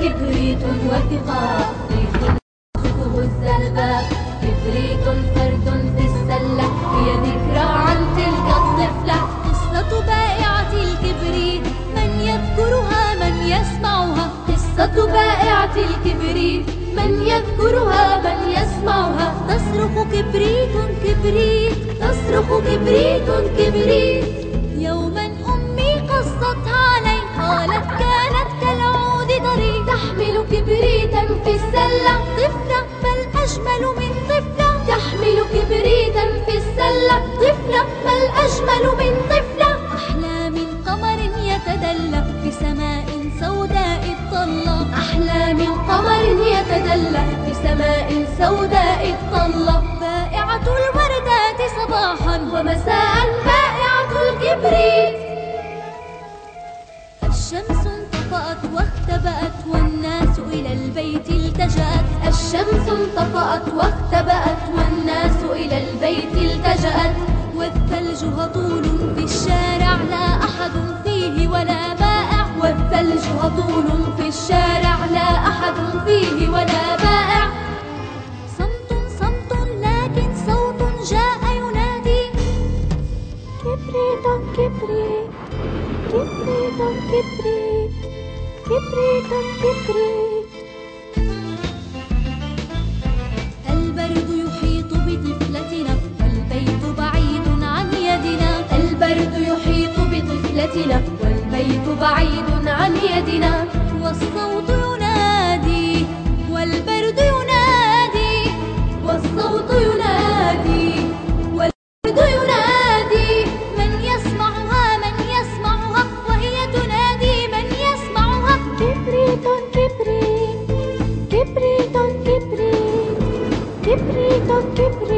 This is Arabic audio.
كبريت وثقة تهز الباب كبريت فرد في السلة هي ذكرى عن تلك الطفلة. قصة بائعة الكبريت من يذكرها من يسمعها. قصة بائعة الكبريت من يذكرها من يسمعها. تصرخ كبريت كبريت تصرخ كبريت كبريت. يوما بل أجمل من طفلة تحمل كبريتا في السلة. طفلة بل أجمل من طفلة؟ أحلى من قمر يتدلى في سماء سوداء الطلة أحلى من قمر يتدلى في سماء سوداء الطلة بائعة الوردات صباحا ومساء. بائعة الكبريت. الشمس انطفأت واختبأت والناس إلى البيت التجأت. الشمس انطفأت واختبأت والناس إلى البيت التجأت والثلج هطول في الشارع لا أحد فيه ولا بائع والثلج هطول في الشارع لا أحد فيه ولا بائع صمت صمت لكن صوت جاء ينادي. كبريت كبريت كبريت كبريت كبريت كبريت بطفلتنا والبيت بعيد عن يدنا والصوت ينادي والبرد ينادي والصوت ينادي والبرد ينادي من يسمعها من يسمعها وهي تنادي من يسمعها كبريت كبريت كبريت كبريت كبريت كبريت